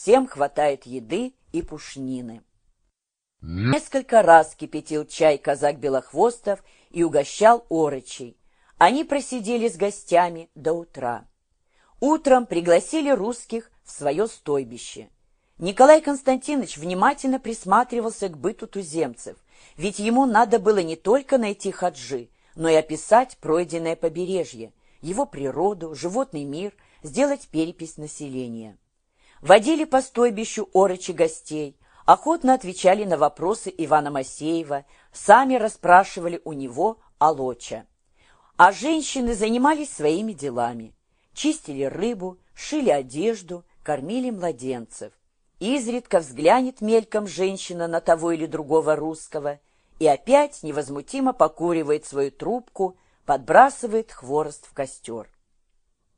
всем хватает еды и пушнины. Несколько раз кипятил чай казак Белохвостов и угощал орочей. Они просидели с гостями до утра. Утром пригласили русских в свое стойбище. Николай Константинович внимательно присматривался к быту туземцев, ведь ему надо было не только найти хаджи, но и описать пройденное побережье, его природу, животный мир, сделать перепись населения. Водили по стойбищу орочи гостей, охотно отвечали на вопросы Ивана Масеева, сами расспрашивали у него о Лоча. А женщины занимались своими делами. Чистили рыбу, шили одежду, кормили младенцев. Изредка взглянет мельком женщина на того или другого русского и опять невозмутимо покуривает свою трубку, подбрасывает хворост в костер.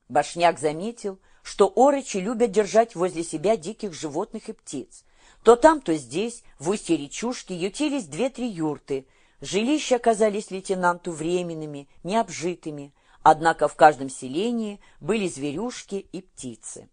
Башняк заметил, что орочи любят держать возле себя диких животных и птиц. То там, то здесь, в устье речушки, ютились две-три юрты. Жилища оказались лейтенанту временными, необжитыми, однако в каждом селении были зверюшки и птицы.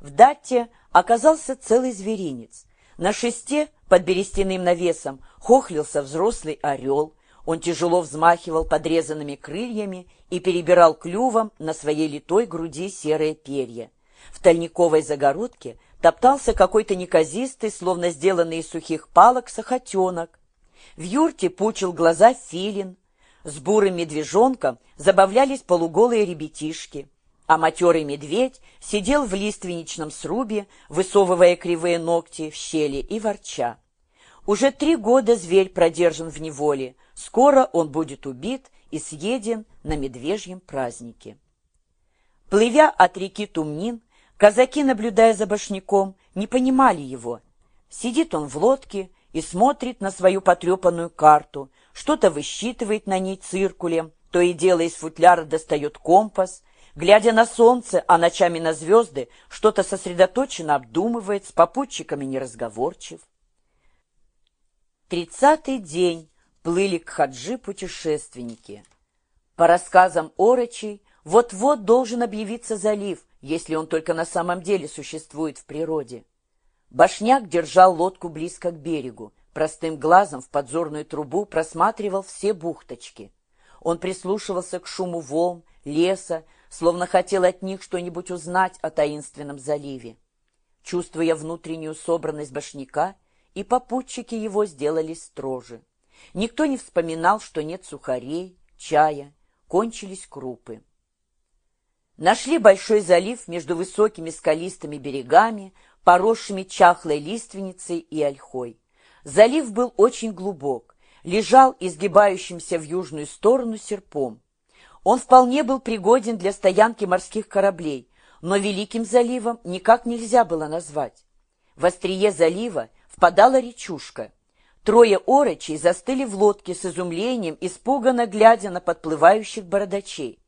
В Датте оказался целый зверинец. На шесте под берестяным навесом хохлился взрослый орел. Он тяжело взмахивал подрезанными крыльями и перебирал клювом на своей литой груди серые перья. В тальниковой загородке топтался какой-то неказистый, словно сделанный из сухих палок, сахатенок. В юрте пучил глаза филин. С бурым медвежонком забавлялись полуголые ребятишки. А матерый медведь сидел в лиственничном срубе, высовывая кривые ногти в щели и ворча. Уже три года зверь продержан в неволе. Скоро он будет убит и съеден на медвежьем празднике. Плывя от реки Тумнин, Казаки, наблюдая за башняком, не понимали его. Сидит он в лодке и смотрит на свою потрепанную карту, что-то высчитывает на ней циркулем, то и дело из футляра достает компас, глядя на солнце, а ночами на звезды, что-то сосредоточенно обдумывает, с попутчиками неразговорчив. Тридцатый день плыли к хаджи путешественники. По рассказам Орочей, вот-вот должен объявиться залив, если он только на самом деле существует в природе. Башняк держал лодку близко к берегу, простым глазом в подзорную трубу просматривал все бухточки. Он прислушивался к шуму волн, леса, словно хотел от них что-нибудь узнать о таинственном заливе. Чувствуя внутреннюю собранность башняка, и попутчики его сделались строже. Никто не вспоминал, что нет сухарей, чая, кончились крупы. Нашли большой залив между высокими скалистыми берегами, поросшими чахлой лиственницей и ольхой. Залив был очень глубок, лежал изгибающимся в южную сторону серпом. Он вполне был пригоден для стоянки морских кораблей, но Великим заливом никак нельзя было назвать. В острие залива впадала речушка. Трое орочей застыли в лодке с изумлением, испуганно глядя на подплывающих бородачей.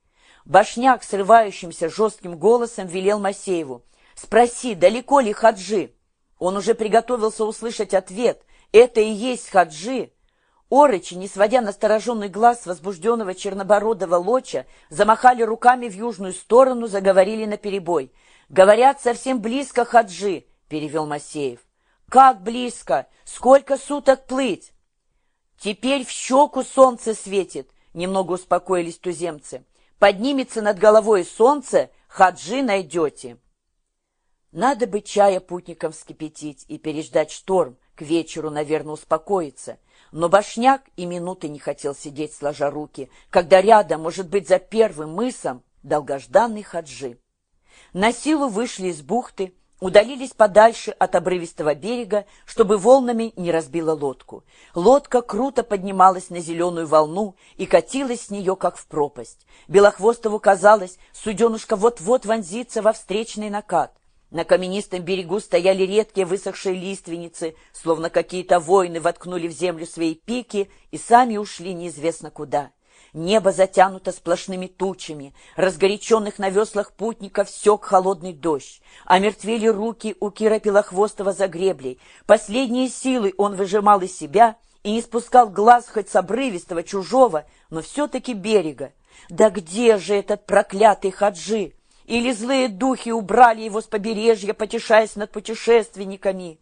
Башняк срывающимся жестким голосом велел Масееву. «Спроси, далеко ли Хаджи?» Он уже приготовился услышать ответ. «Это и есть Хаджи!» Орычи, не сводя настороженный глаз возбужденного чернобородого лоча, замахали руками в южную сторону, заговорили наперебой. «Говорят, совсем близко Хаджи», — перевел Масеев. «Как близко? Сколько суток плыть?» «Теперь в щеку солнце светит», — немного успокоились туземцы. Поднимется над головой солнце, хаджи найдете. Надо бы чая путникам вскипятить и переждать шторм, к вечеру, наверное, успокоиться. Но башняк и минуты не хотел сидеть, сложа руки, когда рядом, может быть, за первым мысом, долгожданный хаджи. На силу вышли из бухты, удалились подальше от обрывистого берега, чтобы волнами не разбила лодку. Лодка круто поднималась на зеленую волну и катилась с нее, как в пропасть. Белохвостову казалось, суденушка вот-вот вонзится во встречный накат. На каменистом берегу стояли редкие высохшие лиственницы, словно какие-то воины воткнули в землю свои пики и сами ушли неизвестно куда. Небо затянуто сплошными тучами, разгоряченных на веслах путников сек холодный дождь, омертвели руки у Кира Пелохвостова за греблей. Последние силы он выжимал из себя и не спускал глаз хоть с обрывистого, чужого, но все-таки берега. Да где же этот проклятый хаджи? или злые духи убрали его с побережья, потешаясь над путешественниками.